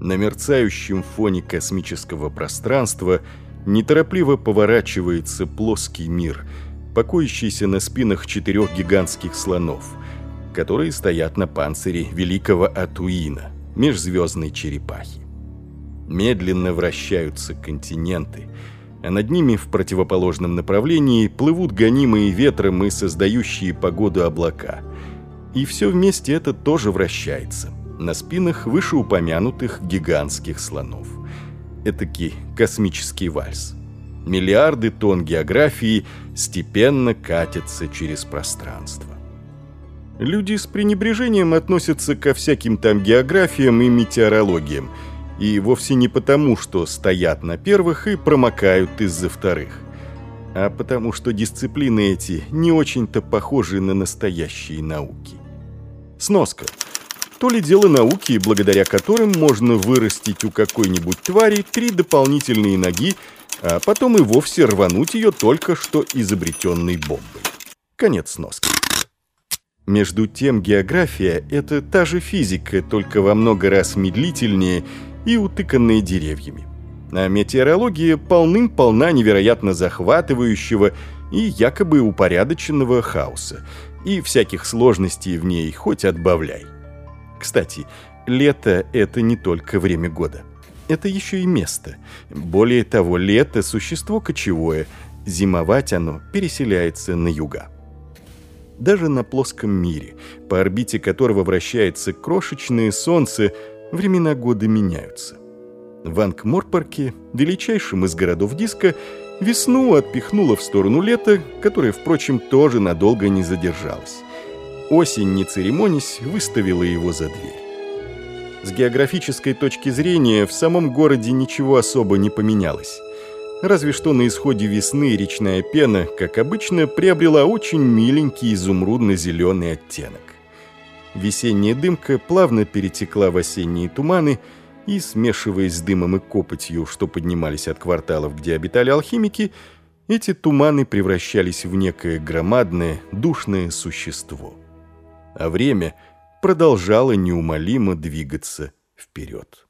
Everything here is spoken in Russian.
На мерцающем фоне космического пространства неторопливо поворачивается плоский мир, покоящийся на спинах четырех гигантских слонов, которые стоят на панцире великого Атуина, межзвездной черепахи. Медленно вращаются континенты, а над ними в противоположном направлении плывут гонимые ветром и создающие погоду облака. И все вместе это тоже вращается на спинах вышеупомянутых гигантских слонов. Этакий космический вальс. Миллиарды тонн географии степенно катятся через пространство. Люди с пренебрежением относятся ко всяким там географиям и метеорологиям, и вовсе не потому, что стоят на первых и промокают из-за вторых, а потому что дисциплины эти не очень-то похожи на настоящие науки. Сноска. То ли дело науки, благодаря которым можно вырастить у какой-нибудь твари три дополнительные ноги, а потом и вовсе рвануть ее только что изобретенной бомбой. Конец сноски. Между тем, география — это та же физика, только во много раз медлительнее и утыканная деревьями. А метеорология полным-полна невероятно захватывающего и якобы упорядоченного хаоса, и всяких сложностей в ней хоть отбавляй. Кстати, лето — это не только время года. Это еще и место. Более того, лето — существо кочевое, зимовать оно переселяется на юга даже на плоском мире, по орбите которого вращается крошечное Солнце, времена года меняются. В Ангморпорке, величайшем из городов диска, весну отпихнула в сторону лета, которое, впрочем, тоже надолго не задержалось. Осень, не церемонясь, выставила его за дверь. С географической точки зрения в самом городе ничего особо не поменялось. Разве что на исходе весны речная пена, как обычно, приобрела очень миленький изумрудно-зеленый оттенок. Весенняя дымка плавно перетекла в осенние туманы, и, смешиваясь с дымом и копотью, что поднимались от кварталов, где обитали алхимики, эти туманы превращались в некое громадное, душное существо. А время продолжало неумолимо двигаться вперед.